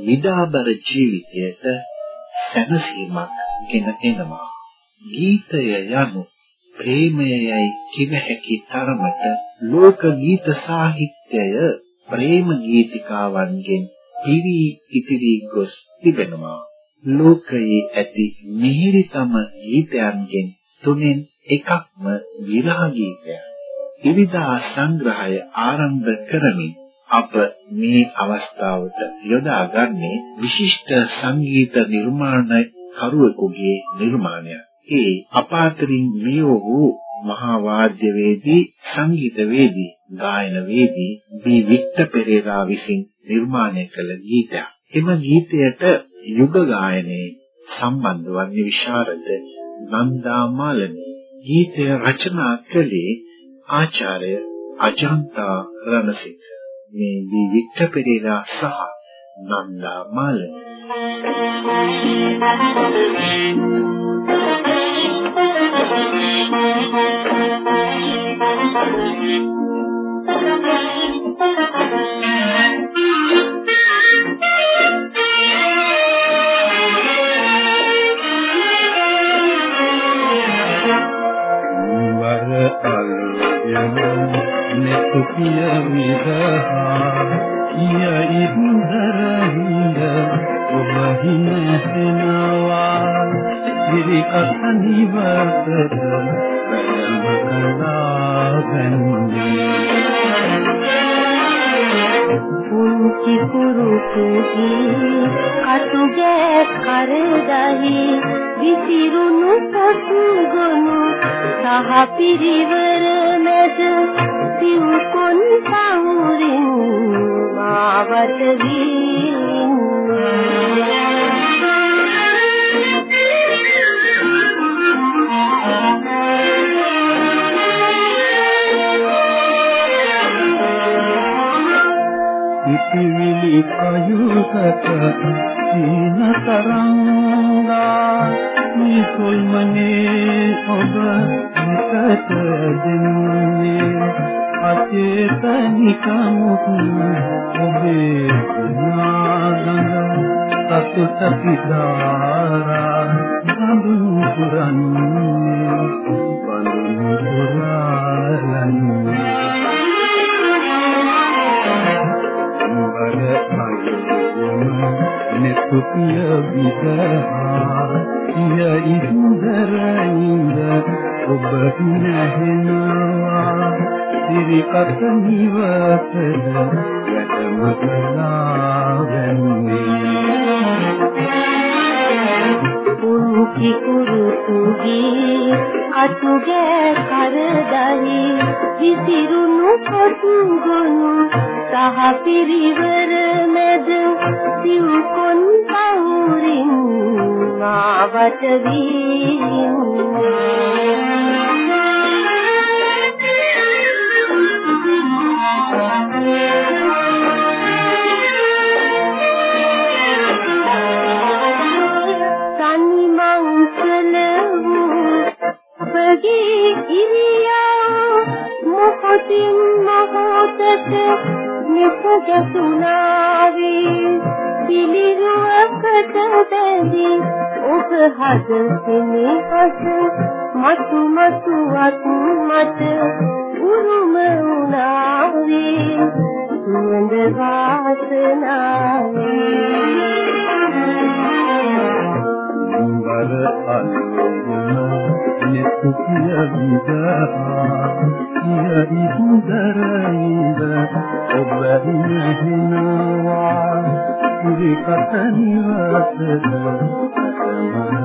විඩාබර ජීවිතයට සැනසීමක් ගෙන එනවා. ගීතය යනු ප්‍රේමයයි කිව හැකි තරමට ලෝක ගීත සාහිත්‍යය ප්‍රේම ගීතිකාවන්ගෙන් පිරි ඉතිරි ගොස් තිබෙනවා. ලෝකයේ ඇති මිහිරිතම ගීතයන්ගෙන් තුනෙන් එකක්ම විරහ ගීතයයි. විවිධා සංග්‍රහය ආරම්භ කරමින් අප මේ අවස්ථාවට යොදාගන්නේ විශිෂ්ට සංගීත නිර්මාණ කරුවෙකුගේ නිර්මාණයක්. ඒ අපාතරින් මියෝ වූ මහා වාද්‍යවේදී සංගීතවේදී ගායනවේදී බී වික්ටර් පෙරේරා විසින් නිර්මාණය කළ ගීතයක්. එම ගීතයට යුග ගායනයේ සම්බන්ධ වන්නේ විශාරද නන්දා මාලනී. ගීතය රචනා කළේ ආචාර්ය අජන්තා රණසිංහ. මේ දී වික්ටර් පෙරේරා සහ නන්දා මාලනී. සුඛිය විදහා කිය ඉන්දරින්ද ඔබ හිනසනවා විරිකත නිවසට බැලම කළා ගන්නේ පුංචි කුරුකුහි කටුගේ කරදහි විසිරුණු සතු ගොනු සහ පිරිවර මැද සිව්කොන් පවුරින් මාවට වීන් ඉතිවිලි කයුකට සීන තරංගා නිසොල්මනේ ඔබ මතට දෙන්නේ. අචේතනිකමුත් ඔබේ නාගඳ සතුට පිටාරා බඳුන් පුරන්නේ බඳුන් පුරාලන්නේ වර අයුම නෙතුපිය විදහා කිය ඉන්දරින්ද ඔබ නැහෙනවා සිරිකත නිවසද වැඩම කළා පුරුකි කුරුකුගේ කටුගේ කරදහි විසිරුණු කොටුගොනු සහ පිරිවර මැද සිව්කොන් පවුරින් මාවට වීන් හද සෙනෙහස මතු මතුවත් මට උරුම වුණාවේ සුවඳ වාසනාවේ. වර අල්ලුම නෙතුකිය විදහා කිය ඉන්දරින්ද ඔබ හිනවා කුරිකත නිවසද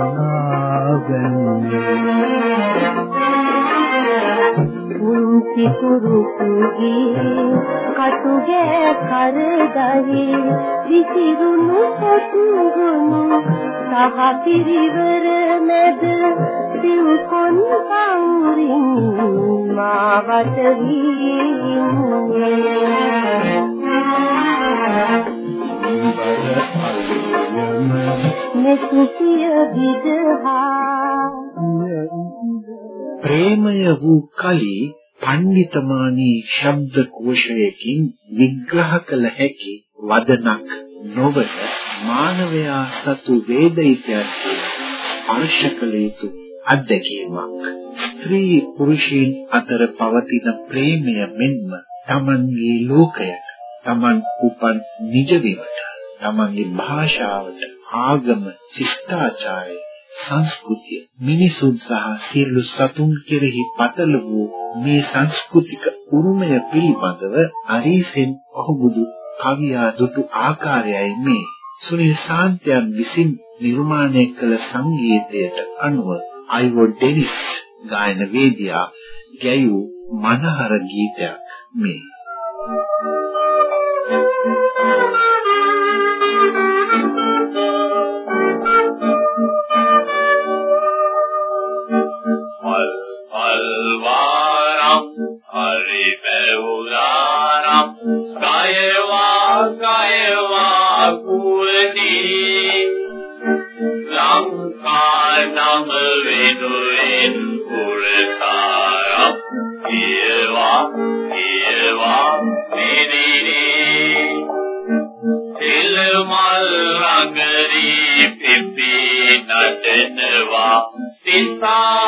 මනාගන්නේ සිකුරු කුගේ කටුගේ කරදහි විසිරුණු පොතුගුණු සහ පිරිවර මැද සිව්කොන් පවුරින් මාවට වීමුවේ මෙසුසිය විදහා ප්‍රේමය වූ කලී පණ්ඩිතමානී ශබ්ද කෝෂයකින් විග්‍රහ කළ හැකි වදනක් නොවන මානවයා සතු වේදිතයන් ස්පර්ශ කළ යුතු අත්දැකීමක්. ස්ත්‍රී පුරුෂයන් අතර පවතින ප්‍රේමය මෙන්ම තමන්ගේ ලෝකයට තමන් උපන් නිජ වීමට තමන්ගේ භාෂාවට ආගම ශිෂ්ටාචාරය සංස්කෘතිය. මිනිසුන් සහ සියලු සතුන් කෙරෙහි පතල වූ මේ සංස්කෘතික උරුමය පිළිබඳව අරීසෙන් ඔහුබුදු කවියා දුටු ආකාරයයි මේ. සුනිල් සාන්තයන් විසින් නිර්මාණය කළ සංගීතයට අනුව අයිවෝ ඩෙනිස් ගායන වේදියා ගැයූ මනහර ගීතයක් මේ. කරදී ලංකා නම වෙනුවෙන් පුරකාරක් කියවා කියවා පිරිනේ තෙල් මල් රඟරි පිපි නටනවා. තිසා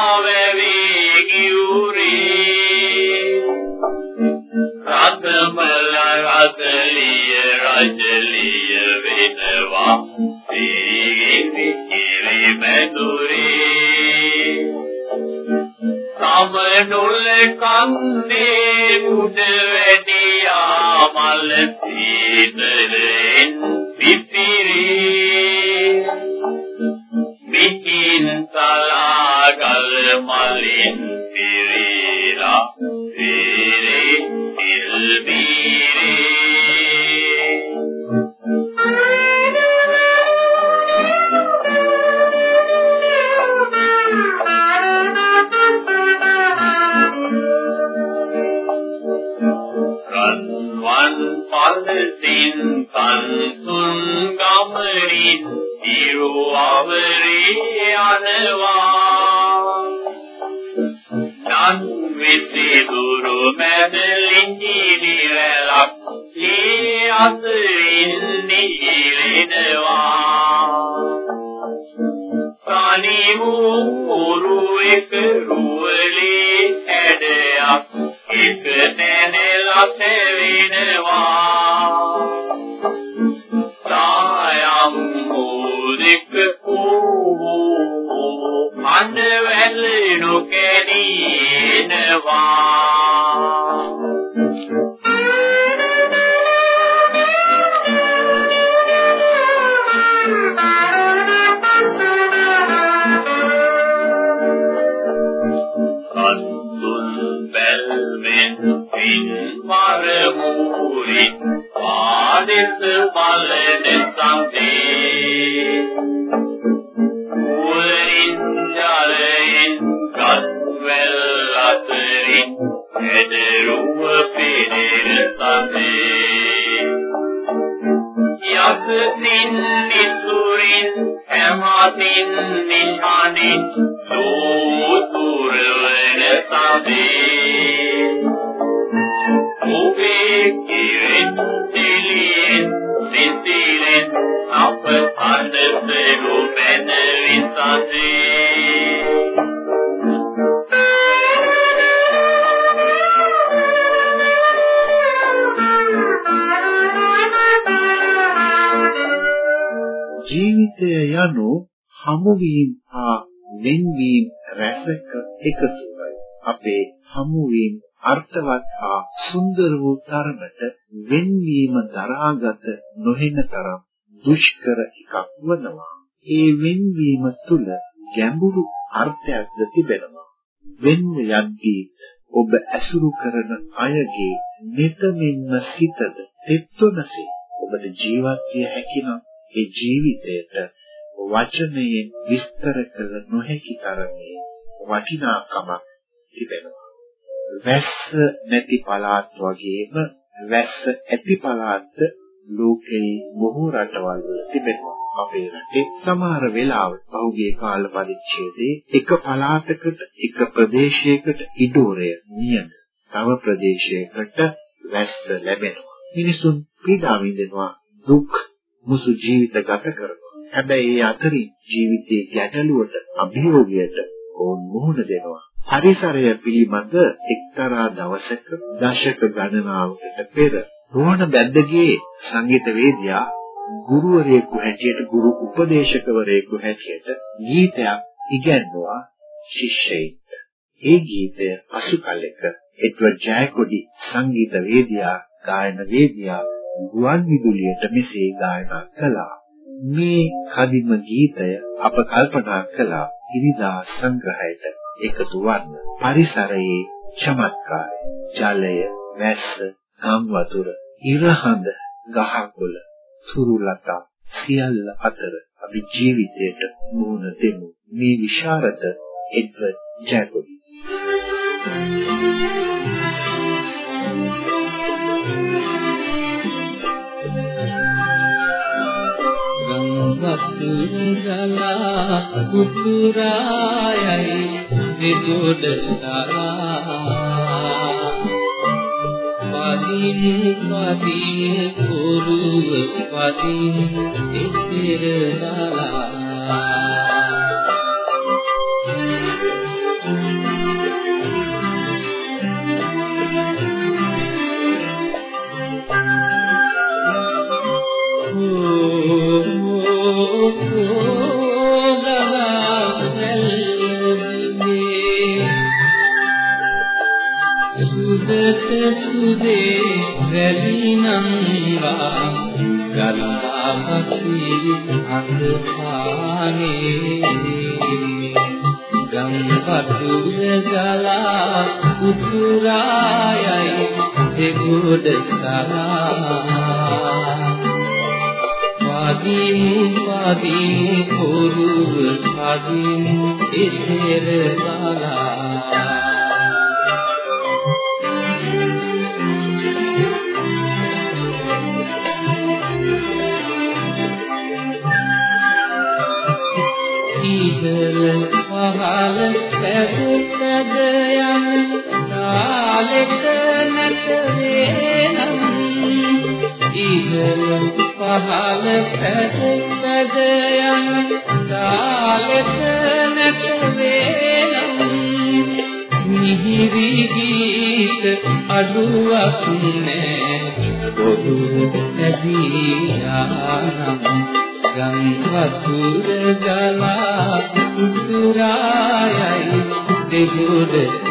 යන්නේ මුද වැඩියා මල් සීතලේ රසයෙන් නිහිරෙනවා තනි වූරු එක රුවලේ ඇඩයක්. එක නැනලා තෙවෙනවා සායම් කුලික කෝ අනවැල් නොකැනී එනවා man ජීවිතය යනු හමුවීම හා වෙන්වීම රැසක එකතුවයි. අපේ හමුවීම අර්ථවත් හා සුන්දර වූ තරමට වෙන්වීම දරාගත නොහෙන තරම් දුෂ්කර එකක් වනවා. ඒ වෙන්වීම තුල ගැඹුරු අර්ථයක්ද තිබෙනවා. වෙන්න යද්දී ඔබ ඇසුරු කරන අයගේ නිතමින්ම සිතද තෙත්වනසේ ඔබට ජීවත් විය හැකි නම් ඒ ජීවිතයට වචනයෙන් විස්තර කළ නොහැකි තරමේ වටිනාකමක් තිබෙනවා. වැස්ස නැති පළාත් වගේම වැස්ස ඇති පළාත් ලෝකයේ බොහෝ රටවල් වල තිබෙනවා. අපේ රටේ සමහර වෙලාවට පහුගිය කාල පරිච්ඡේදයේ එක පළාතකට එක ප්‍රදේශයකට ඉඩෝරය නියම තව ප්‍රදේශයකට වැස්ස ලැබෙනවා. මිනිසුන් පීඩා විඳිනවා දුක් මුසු ජීවිත ගත කරනවා. හැබැයි ඒ අතරින් ජීවිතයේ ගැටලුවට අභියෝගයට ඕන් මුහුණ දෙනවා. පරිසරය පිළිබඳ එක්තරා දවසක දශක ගණනාවකට පෙර රෝහණ බැද්දගේ සංගීත වේදියා ගුරුවරයෙකු හැටියට ගුරු උපදේශකවරයෙකු හැටියට ගීතයක් ඉගැන්වුවා ශිෂ්‍යයින්ට. ඒ ගීතය පසු කලෙක එඩ්වඩ් ජයකොඩි සංගීත වේදියා ගායන වේදියා ගුවන් විදුලියට මෙසේ ගායනා කළා. මේ කදිම ගීතය අප කල්පනා කළා ඉරිදා සංග්‍රහයට එකතු වන්න. පරිසරයේ චමත්කාරය, ජලය, වැස්ස, ගම් වතුර, ඉරහඳ, ගහකොළ, සුරුලතා සියල්ල අතර අපි ජීවිතයට මුහුණ දෙමු. මේ විශාරද එඩ්වඩ් ජැකොබි. වතුර ගලා උතුරායයි විදුඩ තරා වදින් වදින් කුරුව වදින් ඉතිර ඉහළ පහළ පැසුකද යන කාලෙක නැත වේනම් මිහිරි ගීත අඩුවක් නෑ පොදු ඇදී ආනම් ගම් වතුර ගලා උතුරායයි දෙගොඩ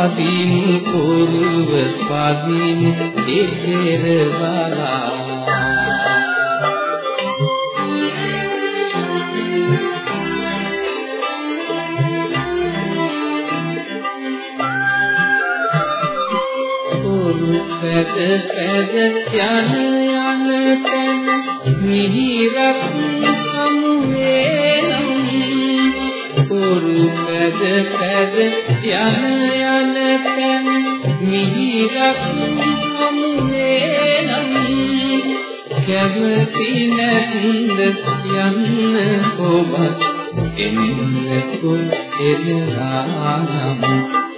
පාදින් පාදින් කුරුව පාදින් දෙහෙර බලා. පැද පැද යන යන තැන මිහිරක් පැද පැද යන යන තැන මිහිරක් සමුවේනම් කැමති නැත්ද යන්න ඔබ එන්න කුල් එදරානම්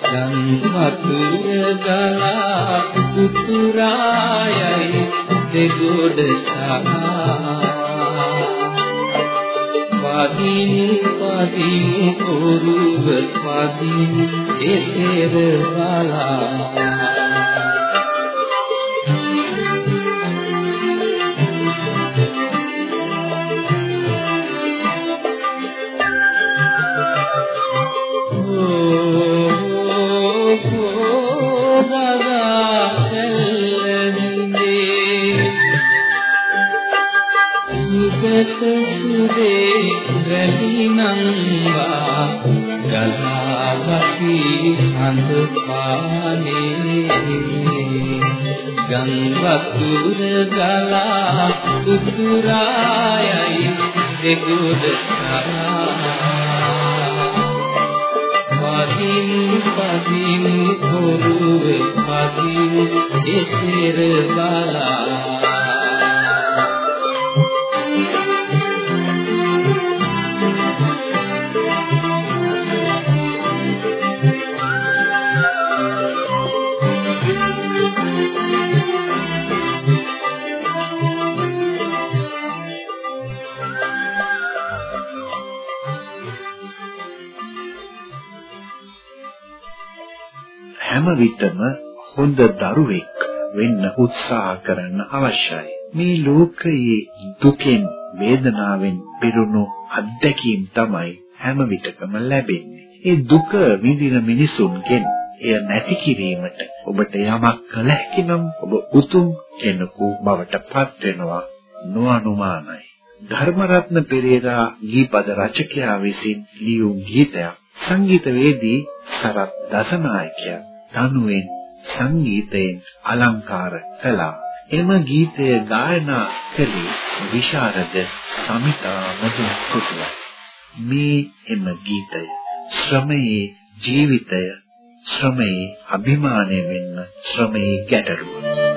ගම් වතුර ගලා උතුරායයි දෙගොඩ සලා පදින් පදින් කුරුව පදින් එතෙර බලා. සුදේ ගං වතුර ගලා උතුරායයි දෙගොඩ පදින් පදින් කොරුව පදින් එසෙර බලා හැම විටම හොඳ දරුවෙක් වෙන්න උත්සාහ කරන්න අවශ්‍යයි. මේ ලෝකයේ දුකෙන් වේදනාවෙන් පිරුණු අත්දැකීම් තමයි හැම විටකම ලැබෙන්නේ. ඒ දුක විඳින මිනිසුන්ගෙන් එය නැති කිරීමට ඔබට යමක් කළ හැකි නම් ඔබ උතුම් කෙනෙකු බවට පත් වෙනවා නොඅනුමානයි. ධර්මරත්න පෙරේරා ගීපද රචකයා විසින් ලියූ ගීතයක් සංගීතවේදී සරත් දසනායකයා තනුවෙන් සංගීතයෙන් අලංකාර කළා. එම ගීතය ගායනා කළේ විශාරද සමිතා මදුපුතුල. මේ එම ගීතය ශ්‍රමයේ ජීවිතය ශ්‍රමයේ අභිමානය වෙන්න ශ්‍රමයේ ගැටලුව.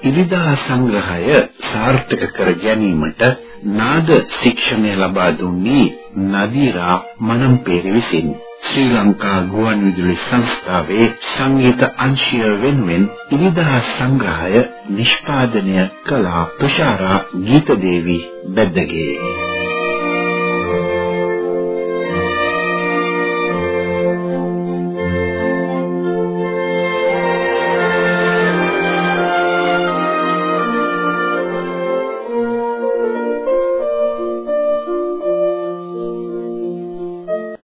ඉරිදා සංග්‍රහය සාර්ථක කර ගැනීමට නාද ශික්ෂණය ලබා දුන්නේ නදීරා මනම්පේරි විසින්. ශ්‍රී ලංකා ගුවන්විදුලි සංස්ථාවේ සංගීත අංශය වෙනුවෙන් ඉරිදා සංග්‍රහය නිෂ්පාදනය කළ තුෂාරා ගීතදේවි බෙද්දගේ